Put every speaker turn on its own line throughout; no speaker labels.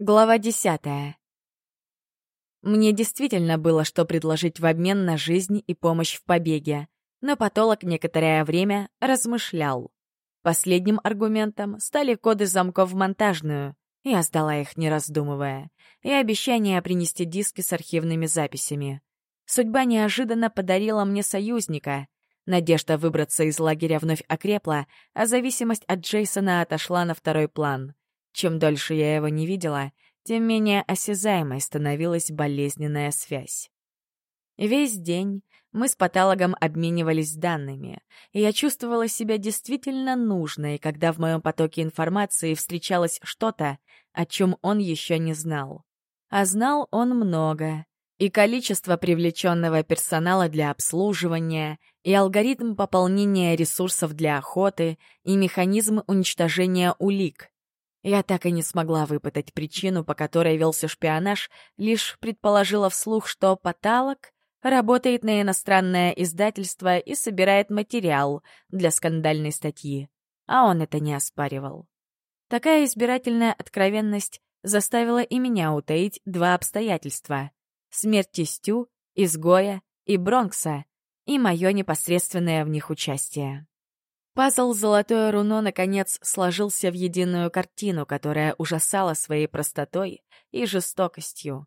Глава десятая. Мне действительно было что предложить в обмен на жизнь и помощь в побеге, но потолок некоторое время размышлял. Последним аргументом стали коды замков в монтажную. Я сдала их, не раздумывая, и обещание принести диски с архивными записями. Судьба неожиданно подарила мне союзника. Надежда выбраться из лагеря вновь окрепла, а зависимость от Джейсона отошла на второй план. Чем дольше я его не видела, тем менее осязаемой становилась болезненная связь. Весь день мы с патологом обменивались данными, и я чувствовала себя действительно нужной, когда в моем потоке информации встречалось что-то, о чем он еще не знал. А знал он много. И количество привлеченного персонала для обслуживания, и алгоритм пополнения ресурсов для охоты, и механизм уничтожения улик. Я так и не смогла выпытать причину, по которой велся шпионаж, лишь предположила вслух, что Поталок работает на иностранное издательство и собирает материал для скандальной статьи. А он это не оспаривал. Такая избирательная откровенность заставила и меня утаить два обстоятельства — смерть Стю, изгоя и Бронкса, и мое непосредственное в них участие. Пазл «Золотое руно» наконец сложился в единую картину, которая ужасала своей простотой и жестокостью.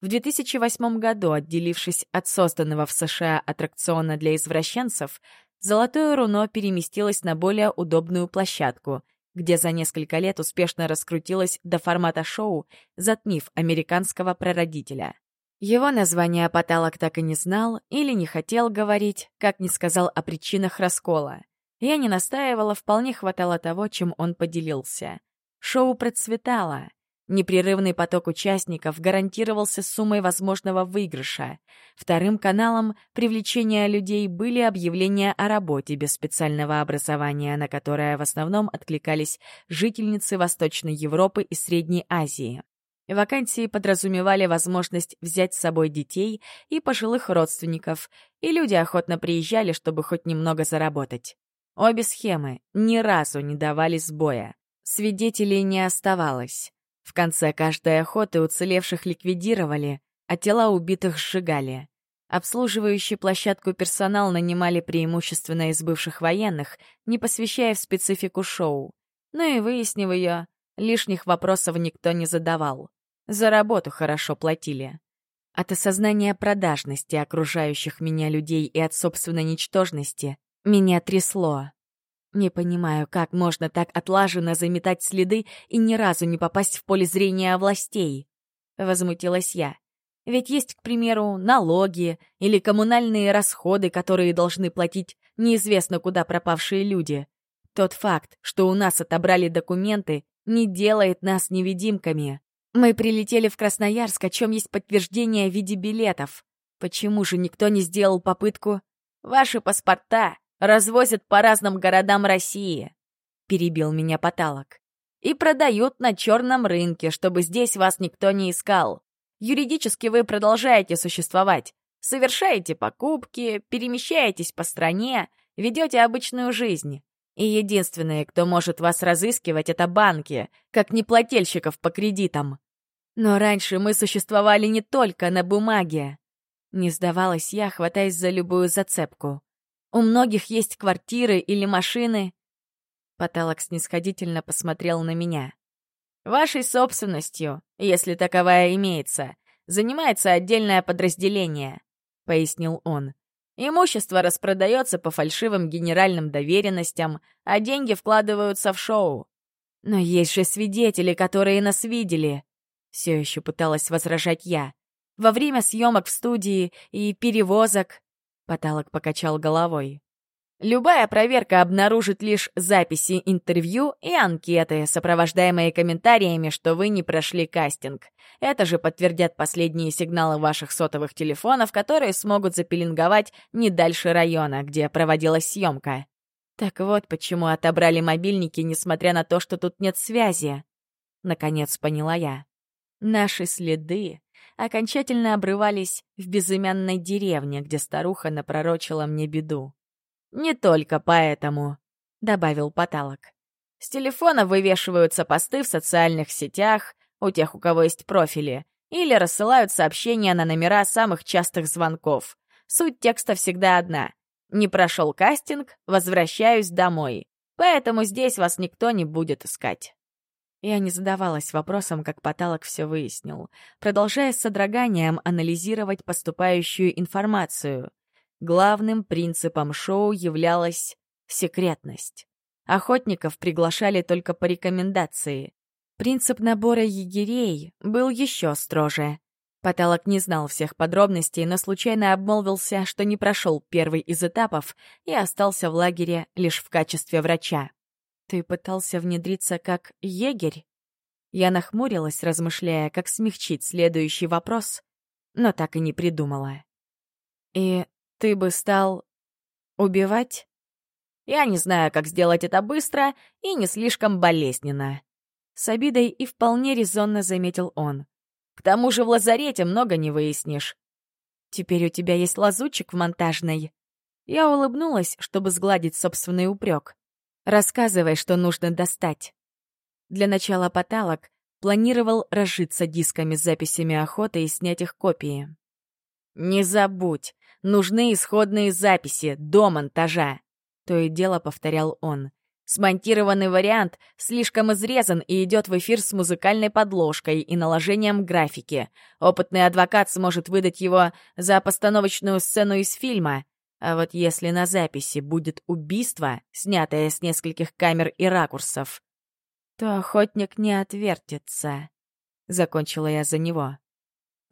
В 2008 году, отделившись от созданного в США аттракциона для извращенцев, «Золотое руно» переместилось на более удобную площадку, где за несколько лет успешно раскрутилось до формата шоу, затмив американского прародителя. Его название Поталок так и не знал или не хотел говорить, как не сказал о причинах раскола — я не настаивала, вполне хватало того, чем он поделился. Шоу процветало. Непрерывный поток участников гарантировался суммой возможного выигрыша. Вторым каналом привлечения людей были объявления о работе без специального образования, на которое в основном откликались жительницы Восточной Европы и Средней Азии. Вакансии подразумевали возможность взять с собой детей и пожилых родственников, и люди охотно приезжали, чтобы хоть немного заработать. Обе схемы ни разу не давали сбоя. Свидетелей не оставалось. В конце каждой охоты уцелевших ликвидировали, а тела убитых сжигали. Обслуживающий площадку персонал нанимали преимущественно из бывших военных, не посвящая в специфику шоу. Но и выяснив ее, лишних вопросов никто не задавал. За работу хорошо платили. От осознания продажности окружающих меня людей и от собственной ничтожности меня трясло. Не понимаю, как можно так отлаженно заметать следы и ни разу не попасть в поле зрения властей. Возмутилась я. Ведь есть, к примеру, налоги или коммунальные расходы, которые должны платить неизвестно куда пропавшие люди. Тот факт, что у нас отобрали документы, не делает нас невидимками. Мы прилетели в Красноярск, о чем есть подтверждение в виде билетов. Почему же никто не сделал попытку? Ваши паспорта развозят по разным городам России», — перебил меня Поталок. «И продают на черном рынке, чтобы здесь вас никто не искал. Юридически вы продолжаете существовать, совершаете покупки, перемещаетесь по стране, ведете обычную жизнь. И единственные, кто может вас разыскивать, это банки, как неплательщиков по кредитам. Но раньше мы существовали не только на бумаге. Не сдавалась я, хватаясь за любую зацепку. У многих есть квартиры или машины. Потолок снисходительно посмотрел на меня. Вашей собственностью, если таковая имеется, занимается отдельное подразделение, пояснил он. Имущество распродается по фальшивым генеральным доверенностям, а деньги вкладываются в шоу. Но есть же свидетели, которые нас видели. Все еще пыталась возражать я. Во время съемок в студии и перевозок Потолок покачал головой. Любая проверка обнаружит лишь записи интервью и анкеты, сопровождаемые комментариями, что вы не прошли кастинг. Это же подтвердят последние сигналы ваших сотовых телефонов, которые смогут запеленговать не дальше района, где проводилась съемка. Так вот, почему отобрали мобильники, несмотря на то, что тут нет связи. Наконец поняла я. Наши следы окончательно обрывались в безымянной деревне, где старуха напророчила мне беду. «Не только поэтому», — добавил Потолок. «С телефона вывешиваются посты в социальных сетях, у тех, у кого есть профили, или рассылают сообщения на номера самых частых звонков. Суть текста всегда одна. Не прошел кастинг, возвращаюсь домой. Поэтому здесь вас никто не будет искать. Я не задавалась вопросом, как Потолок все выяснил, продолжая с содроганием анализировать поступающую информацию. Главным принципом шоу являлась секретность. Охотников приглашали только по рекомендации. Принцип набора егерей был еще строже. Потолок не знал всех подробностей, но случайно обмолвился, что не прошел первый из этапов и остался в лагере лишь в качестве врача. «Ты пытался внедриться как егерь?» Я нахмурилась, размышляя, как смягчить следующий вопрос, но так и не придумала. «И ты бы стал убивать?» «Я не знаю, как сделать это быстро и не слишком болезненно», с обидой и вполне резонно заметил он. «К тому же в лазарете много не выяснишь». «Теперь у тебя есть лазучик в монтажной». Я улыбнулась, чтобы сгладить собственный упрек. «Рассказывай, что нужно достать». Для начала потолок планировал разжиться дисками с записями охоты и снять их копии. «Не забудь, нужны исходные записи до монтажа», — то и дело повторял он. Смонтированный вариант слишком изрезан и идет в эфир с музыкальной подложкой и наложением графики. Опытный адвокат сможет выдать его за постановочную сцену из фильма. А вот если на записи будет убийство, снятое с нескольких камер и ракурсов, то охотник не отвертится. Закончила я за него.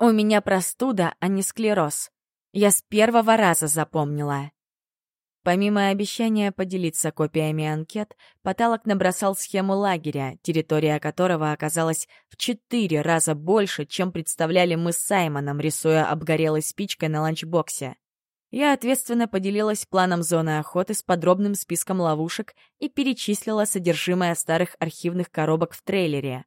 У меня простуда, а не склероз. Я с первого раза запомнила. Помимо обещания поделиться копиями анкет, Потолок набросал схему лагеря, территория которого оказалась в четыре раза больше, чем представляли мы с Саймоном, рисуя обгорелой спичкой на ланчбоксе. Я ответственно поделилась планом зоны охоты с подробным списком ловушек и перечислила содержимое старых архивных коробок в трейлере.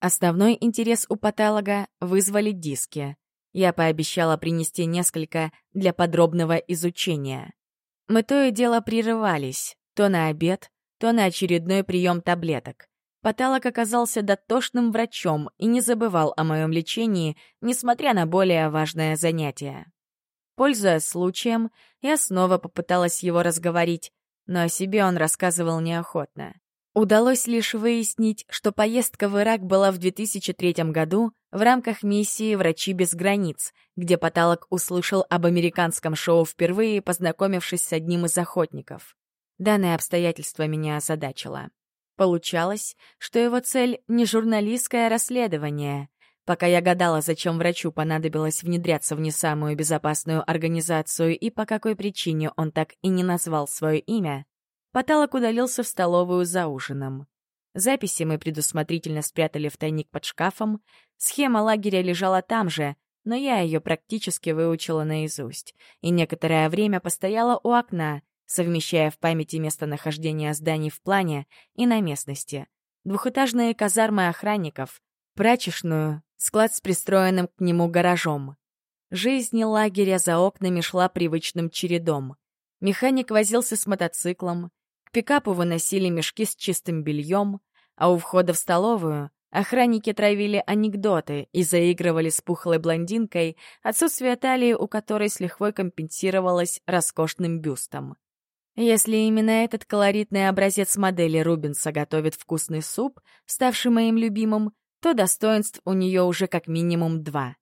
Основной интерес у патолога вызвали диски. Я пообещала принести несколько для подробного изучения. Мы то и дело прерывались, то на обед, то на очередной прием таблеток. Потолок оказался дотошным врачом и не забывал о моем лечении, несмотря на более важное занятие. Пользуясь случаем, я снова попыталась его разговорить, но о себе он рассказывал неохотно. Удалось лишь выяснить, что поездка в Ирак была в 2003 году в рамках миссии «Врачи без границ», где Потолок услышал об американском шоу впервые, познакомившись с одним из охотников. Данное обстоятельство меня озадачило. Получалось, что его цель — не журналистское расследование. Пока я гадала, зачем врачу понадобилось внедряться в не самую безопасную организацию и по какой причине он так и не назвал свое имя, Потолок удалился в столовую за ужином. Записи мы предусмотрительно спрятали в тайник под шкафом. Схема лагеря лежала там же, но я ее практически выучила наизусть и некоторое время постояла у окна, совмещая в памяти местонахождение зданий в плане и на местности. Двухэтажные казармы охранников, прачечную, склад с пристроенным к нему гаражом. Жизнь лагеря за окнами шла привычным чередом. Механик возился с мотоциклом, пикапу выносили мешки с чистым бельем, а у входа в столовую охранники травили анекдоты и заигрывали с пухлой блондинкой, отсутствие талии у которой с лихвой компенсировалось роскошным бюстом. Если именно этот колоритный образец модели Рубинса готовит вкусный суп, ставший моим любимым, то достоинств у нее уже как минимум два.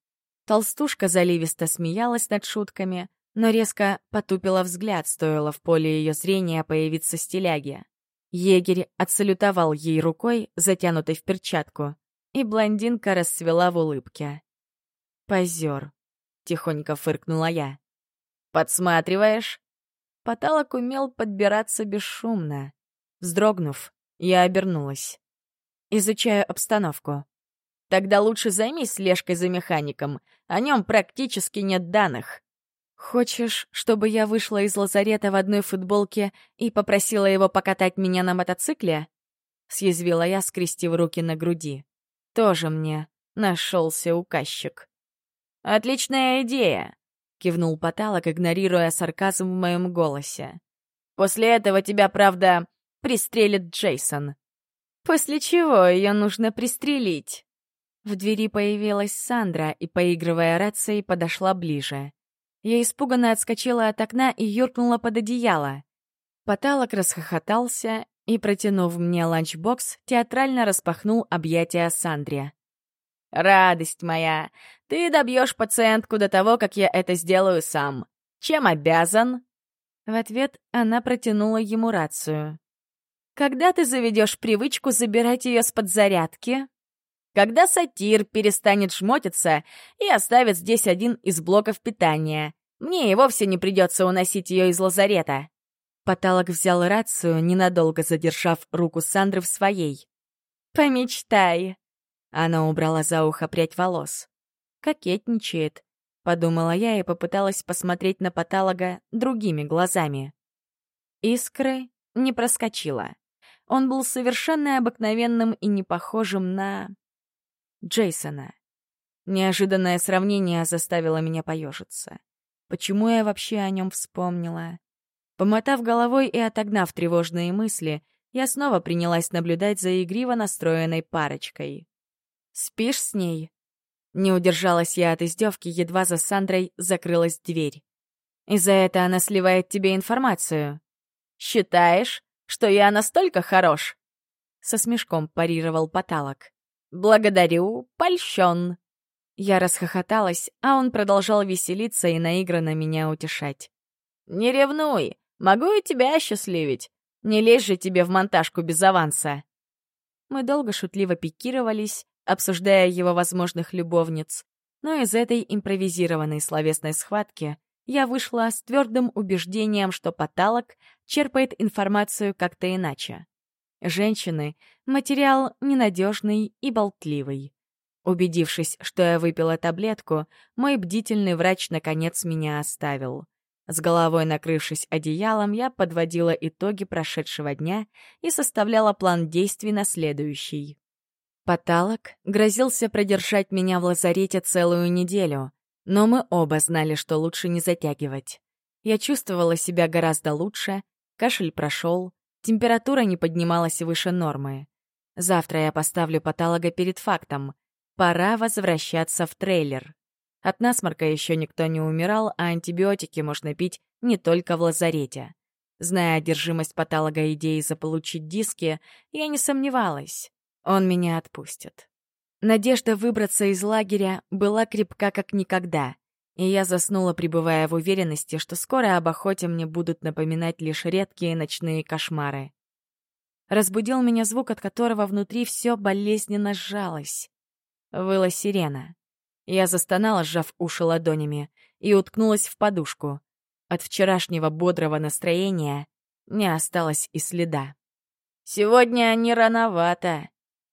Толстушка заливисто смеялась над шутками, но резко потупила взгляд, стоило в поле ее зрения появиться стиляги. Егерь отсалютовал ей рукой, затянутой в перчатку, и блондинка расцвела в улыбке. «Позер», — тихонько фыркнула я. «Подсматриваешь?» Потолок умел подбираться бесшумно. Вздрогнув, я обернулась. Изучаю обстановку. Тогда лучше займись слежкой за механиком. О нем практически нет данных. «Хочешь, чтобы я вышла из лазарета в одной футболке и попросила его покатать меня на мотоцикле?» Съязвила я, скрестив руки на груди. «Тоже мне нашелся указчик». «Отличная идея!» — кивнул Потолок, игнорируя сарказм в моем голосе. «После этого тебя, правда, пристрелит Джейсон». «После чего ее нужно пристрелить?» В двери появилась Сандра и, поигрывая рацией, подошла ближе. Я испуганно отскочила от окна и юркнула под одеяло. Потолок расхохотался и, протянув мне ланчбокс, театрально распахнул объятия Сандре. «Радость моя! Ты добьешь пациентку до того, как я это сделаю сам. Чем обязан?» В ответ она протянула ему рацию. «Когда ты заведешь привычку забирать ее с подзарядки?» «Когда сатир перестанет жмотиться и оставит здесь один из блоков питания. Мне и вовсе не придется уносить ее из лазарета». Потолок взял рацию, ненадолго задержав руку Сандры в своей. «Помечтай!» Она убрала за ухо прядь волос. «Кокетничает», — подумала я и попыталась посмотреть на патолога другими глазами. Искры не проскочила. Он был совершенно обыкновенным и не похожим на... Джейсона. Неожиданное сравнение заставило меня поежиться. Почему я вообще о нем вспомнила? Помотав головой и отогнав тревожные мысли, я снова принялась наблюдать за игриво настроенной парочкой. «Спишь с ней?» Не удержалась я от издевки, едва за Сандрой закрылась дверь. «И за это она сливает тебе информацию?» «Считаешь, что я настолько хорош?» Со смешком парировал потолок. «Благодарю, польщен». Я расхохоталась, а он продолжал веселиться и наигранно меня утешать. «Не ревнуй, могу и тебя осчастливить. Не лезь же тебе в монтажку без аванса». Мы долго шутливо пикировались, обсуждая его возможных любовниц, но из этой импровизированной словесной схватки я вышла с твердым убеждением, что потолок черпает информацию как-то иначе. Женщины — материал ненадежный и болтливый. Убедившись, что я выпила таблетку, мой бдительный врач наконец меня оставил. С головой накрывшись одеялом, я подводила итоги прошедшего дня и составляла план действий на следующий. Потолок грозился продержать меня в лазарете целую неделю, но мы оба знали, что лучше не затягивать. Я чувствовала себя гораздо лучше, кашель прошел, температура не поднималась выше нормы. Завтра я поставлю патолога перед фактом. Пора возвращаться в трейлер. От насморка еще никто не умирал, а антибиотики можно пить не только в лазарете. Зная одержимость патолога идеей заполучить диски, я не сомневалась. Он меня отпустит. Надежда выбраться из лагеря была крепка как никогда, и я заснула, пребывая в уверенности, что скоро об охоте мне будут напоминать лишь редкие ночные кошмары. Разбудил меня звук, от которого внутри все болезненно сжалось. Выла сирена. Я застонала, сжав уши ладонями, и уткнулась в подушку. От вчерашнего бодрого настроения не осталось и следа. «Сегодня не рановато»,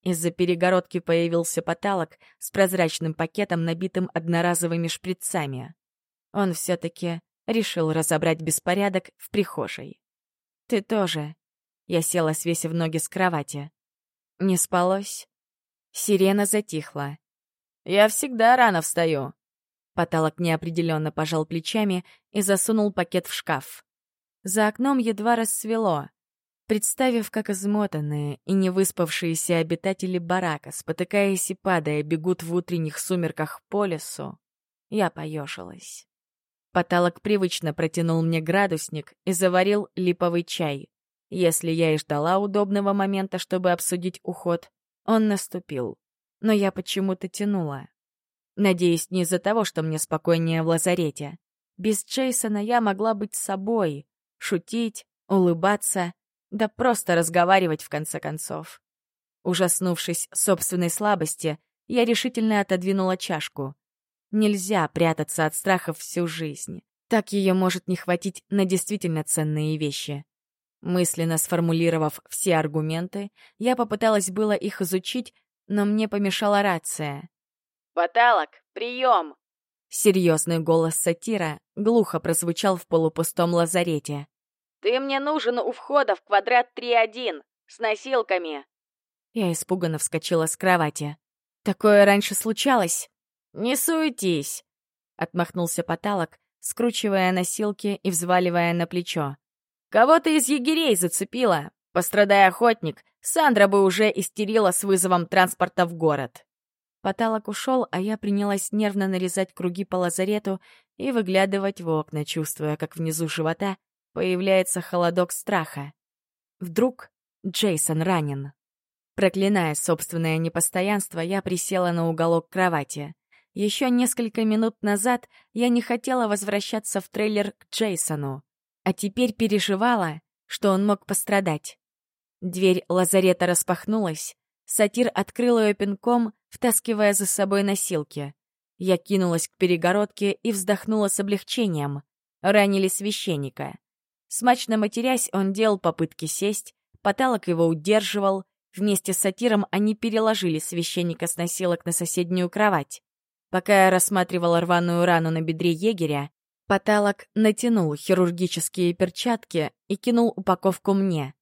из-за перегородки появился потолок с прозрачным пакетом, набитым одноразовыми шприцами. Он все-таки решил разобрать беспорядок в прихожей. «Ты тоже». Я села, свесив ноги с кровати. «Не спалось?» Сирена затихла. «Я всегда рано встаю». Потолок неопределенно пожал плечами и засунул пакет в шкаф. За окном едва рассвело. Представив, как измотанные и невыспавшиеся обитатели барака, спотыкаясь и падая, бегут в утренних сумерках по лесу, я поежилась. Потолок привычно протянул мне градусник и заварил липовый чай. Если я и ждала удобного момента, чтобы обсудить уход, он наступил. Но я почему-то тянула. Надеюсь, не из-за того, что мне спокойнее в лазарете. Без Джейсона я могла быть собой, шутить, улыбаться да просто разговаривать в конце концов. Ужаснувшись собственной слабости, я решительно отодвинула чашку. Нельзя прятаться от страхов всю жизнь. Так ее может не хватить на действительно ценные вещи. Мысленно сформулировав все аргументы, я попыталась было их изучить, но мне помешала рация. «Потолок, прием!» Серьезный голос сатира глухо прозвучал в полупустом лазарете. «Ты мне нужен у входа в квадрат 3-1, с носилками!» Я испуганно вскочила с кровати. «Такое раньше случалось?» «Не суетись!» — отмахнулся потолок, скручивая носилки и взваливая на плечо. «Кого-то из егерей зацепило. Пострадай охотник, Сандра бы уже истерила с вызовом транспорта в город». Потолок ушел, а я принялась нервно нарезать круги по лазарету и выглядывать в окна, чувствуя, как внизу живота появляется холодок страха. Вдруг Джейсон ранен. Проклиная собственное непостоянство, я присела на уголок кровати. Еще несколько минут назад я не хотела возвращаться в трейлер к Джейсону, а теперь переживала, что он мог пострадать. Дверь лазарета распахнулась, сатир открыл ее пинком, втаскивая за собой носилки. Я кинулась к перегородке и вздохнула с облегчением. Ранили священника. Смачно матерясь, он делал попытки сесть, потолок его удерживал. Вместе с сатиром они переложили священника с носилок на соседнюю кровать. Пока я рассматривала рваную рану на бедре егеря, потолок натянул хирургические перчатки и кинул упаковку мне.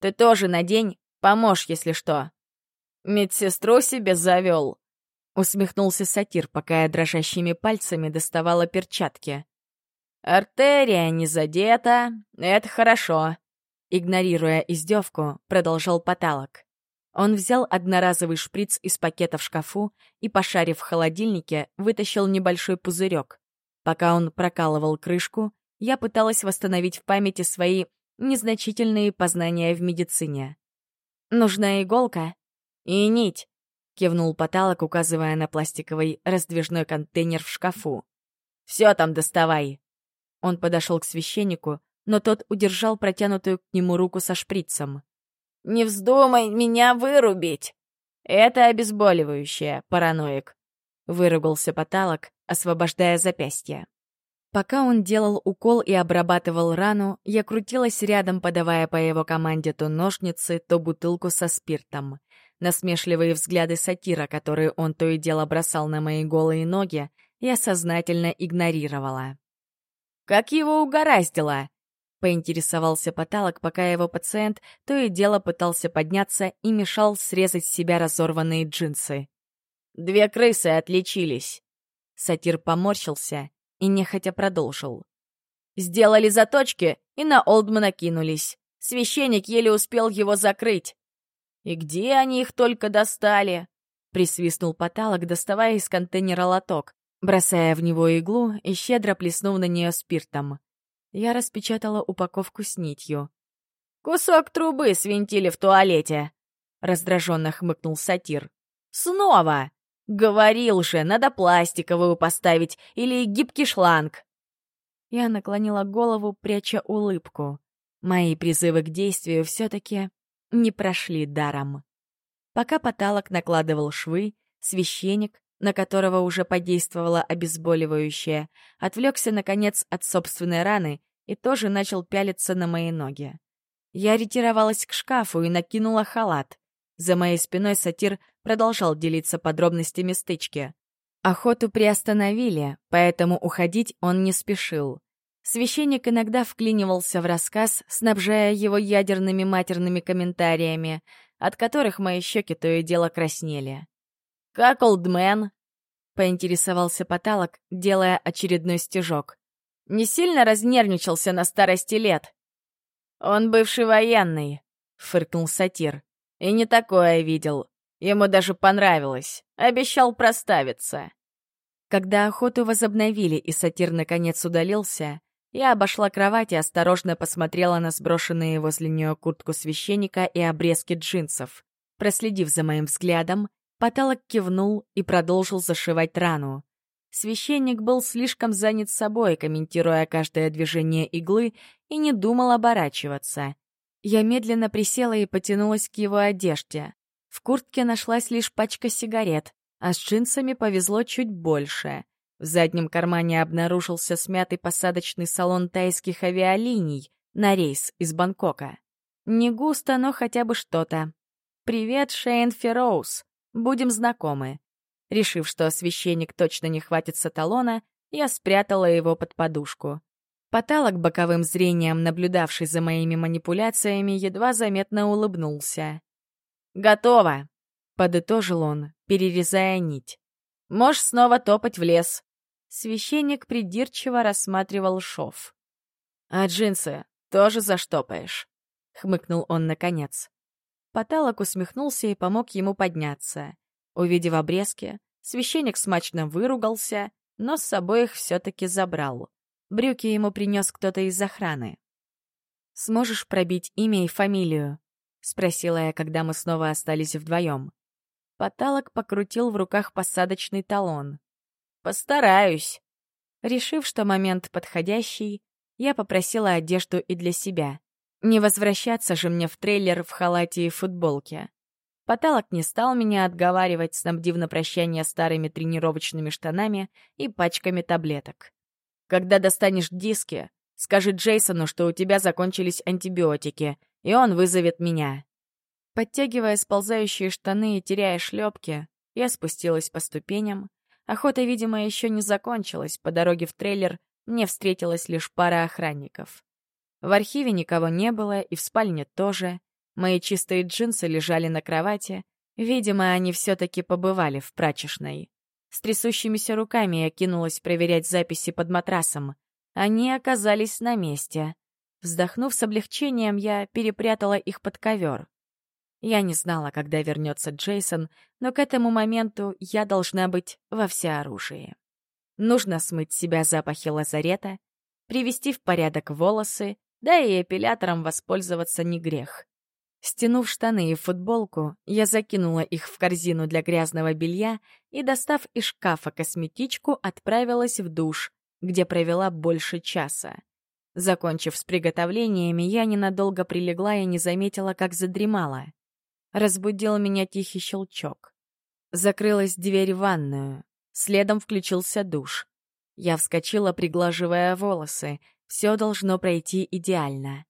«Ты тоже надень, поможешь, если что». «Медсестру себе завел», — усмехнулся сатир, пока я дрожащими пальцами доставала перчатки. «Артерия не задета, это хорошо», — игнорируя издевку, продолжал потолок. Он взял одноразовый шприц из пакета в шкафу и, пошарив в холодильнике, вытащил небольшой пузырек. Пока он прокалывал крышку, я пыталась восстановить в памяти свои незначительные познания в медицине. «Нужна иголка и нить», — кивнул потолок, указывая на пластиковый раздвижной контейнер в шкафу. «Все там доставай», он подошел к священнику, но тот удержал протянутую к нему руку со шприцем. «Не вздумай меня вырубить! Это обезболивающее, параноик!» Выругался потолок, освобождая запястье. Пока он делал укол и обрабатывал рану, я крутилась рядом, подавая по его команде то ножницы, то бутылку со спиртом. Насмешливые взгляды сатира, которые он то и дело бросал на мои голые ноги, я сознательно игнорировала. Как его угораздило?» — поинтересовался потолок, пока его пациент то и дело пытался подняться и мешал срезать с себя разорванные джинсы. «Две крысы отличились». Сатир поморщился и нехотя продолжил. «Сделали заточки и на Олдмана кинулись. Священник еле успел его закрыть. И где они их только достали?» Присвистнул потолок, доставая из контейнера лоток, бросая в него иглу и щедро плеснув на нее спиртом. Я распечатала упаковку с нитью. «Кусок трубы свинтили в туалете!» — раздраженно хмыкнул сатир. «Снова! Говорил же, надо пластиковую поставить или гибкий шланг!» Я наклонила голову, пряча улыбку. Мои призывы к действию все-таки не прошли даром. Пока потолок накладывал швы, священник на которого уже подействовало обезболивающее, отвлекся, наконец, от собственной раны и тоже начал пялиться на мои ноги. Я ретировалась к шкафу и накинула халат. За моей спиной сатир продолжал делиться подробностями стычки. Охоту приостановили, поэтому уходить он не спешил. Священник иногда вклинивался в рассказ, снабжая его ядерными матерными комментариями, от которых мои щеки то и дело краснели. «Как олдмен?» — поинтересовался потолок, делая очередной стежок. «Не сильно разнервничался на старости лет?» «Он бывший военный», — фыркнул сатир. «И не такое видел. Ему даже понравилось. Обещал проставиться». Когда охоту возобновили и сатир наконец удалился, я обошла кровать и осторожно посмотрела на сброшенные возле нее куртку священника и обрезки джинсов. Проследив за моим взглядом, Потолок кивнул и продолжил зашивать рану. Священник был слишком занят собой, комментируя каждое движение иглы, и не думал оборачиваться. Я медленно присела и потянулась к его одежде. В куртке нашлась лишь пачка сигарет, а с джинсами повезло чуть больше. В заднем кармане обнаружился смятый посадочный салон тайских авиалиний на рейс из Бангкока. Не густо, но хотя бы что-то. «Привет, Шейн Ферроуз!» Будем знакомы. Решив, что священник точно не хватится талона, я спрятала его под подушку. Потолок боковым зрением, наблюдавший за моими манипуляциями, едва заметно улыбнулся. «Готово!» — подытожил он, перерезая нить. «Можешь снова топать в лес». Священник придирчиво рассматривал шов. «А джинсы тоже заштопаешь?» — хмыкнул он наконец. Потолок усмехнулся и помог ему подняться. Увидев обрезки, священник смачно выругался, но с собой их все-таки забрал. Брюки ему принес кто-то из охраны. «Сможешь пробить имя и фамилию?» — спросила я, когда мы снова остались вдвоем. Потолок покрутил в руках посадочный талон. «Постараюсь». Решив, что момент подходящий, я попросила одежду и для себя. Не возвращаться же мне в трейлер в халате и футболке. Потолок не стал меня отговаривать, снабдив на прощание старыми тренировочными штанами и пачками таблеток. Когда достанешь диски, скажи Джейсону, что у тебя закончились антибиотики, и он вызовет меня. Подтягивая сползающие штаны и теряя шлепки, я спустилась по ступеням. Охота, видимо, еще не закончилась. По дороге в трейлер мне встретилась лишь пара охранников. В архиве никого не было, и в спальне тоже. Мои чистые джинсы лежали на кровати. Видимо, они все-таки побывали в прачечной. С трясущимися руками я кинулась проверять записи под матрасом. Они оказались на месте. Вздохнув с облегчением, я перепрятала их под ковер. Я не знала, когда вернется Джейсон, но к этому моменту я должна быть во всеоружии. Нужно смыть себя запахи лазарета, привести в порядок волосы, да и эпилятором воспользоваться не грех. Стянув штаны и футболку, я закинула их в корзину для грязного белья и, достав из шкафа косметичку, отправилась в душ, где провела больше часа. Закончив с приготовлениями, я ненадолго прилегла и не заметила, как задремала. Разбудил меня тихий щелчок. Закрылась дверь в ванную. Следом включился душ. Я вскочила, приглаживая волосы. Все должно пройти идеально.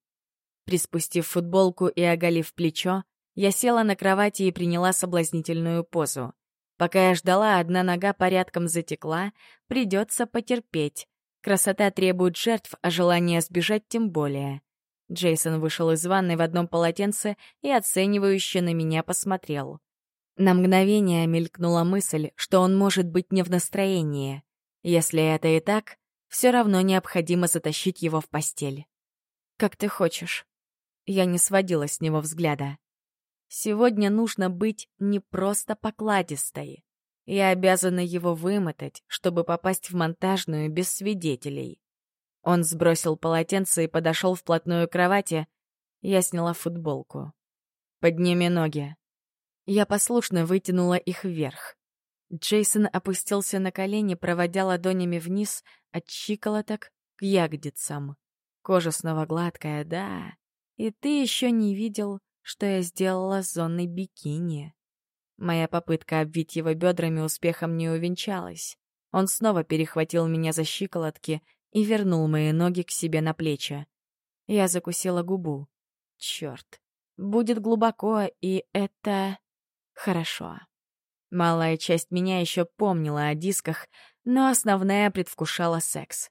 Приспустив футболку и оголив плечо, я села на кровати и приняла соблазнительную позу. Пока я ждала, одна нога порядком затекла, придется потерпеть. Красота требует жертв, а желание сбежать тем более. Джейсон вышел из ванной в одном полотенце и оценивающе на меня посмотрел. На мгновение мелькнула мысль, что он может быть не в настроении. Если это и так, все равно необходимо затащить его в постель. «Как ты хочешь», я не сводила с него взгляда. Сегодня нужно быть не просто покладистой. Я обязана его вымотать, чтобы попасть в монтажную без свидетелей. Он сбросил полотенце и подошел вплотную к кровати. Я сняла футболку. «Подними ноги». Я послушно вытянула их вверх. Джейсон опустился на колени, проводя ладонями вниз от щиколоток к ягодицам. Кожа снова гладкая, да, и ты еще не видел, что я сделала с зоной бикини. Моя попытка обвить его бедрами успехом не увенчалась. Он снова перехватил меня за щиколотки и вернул мои ноги к себе на плечи. Я закусила губу. Черт, будет глубоко, и это... хорошо. Малая часть меня еще помнила о дисках, но основная предвкушала секс.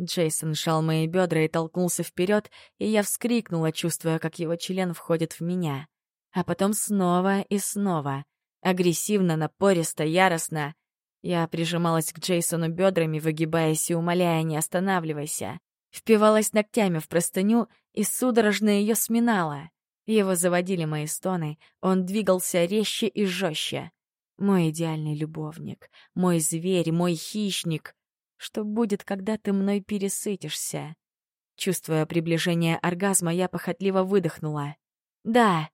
Джейсон сжал мои бедра и толкнулся вперед, и я вскрикнула, чувствуя, как его член входит в меня. А потом снова и снова. Агрессивно, напористо, яростно. Я прижималась к Джейсону бедрами, выгибаясь и умоляя, не останавливайся. Впивалась ногтями в простыню и судорожно ее сминала. Его заводили мои стоны, он двигался резче и жестче. Мой идеальный любовник, мой зверь, мой хищник, что будет, когда ты мной пересытишься? Чувствуя приближение оргазма, я похотливо выдохнула. «Да!»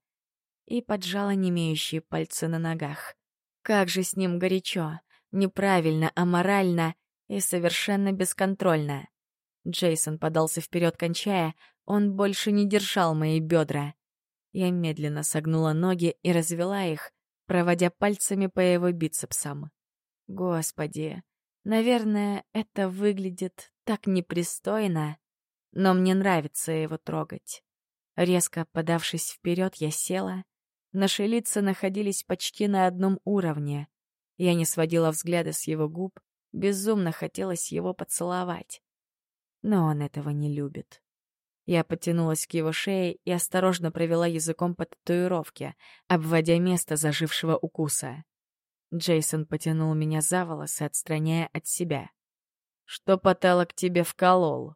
И поджала немеющие пальцы на ногах. Как же с ним горячо, неправильно, аморально и совершенно бесконтрольно. Джейсон подался вперед, кончая, он больше не держал мои бедра. Я медленно согнула ноги и развела их, проводя пальцами по его бицепсам. Господи, Наверное, это выглядит так непристойно, но мне нравится его трогать. Резко подавшись вперед, я села. Наши лица находились почти на одном уровне. Я не сводила взгляда с его губ, безумно хотелось его поцеловать. Но он этого не любит. Я потянулась к его шее и осторожно провела языком по татуировке, обводя место зажившего укуса. Джейсон потянул меня за волосы, отстраняя от себя. «Что потолок тебе вколол?»